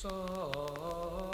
song.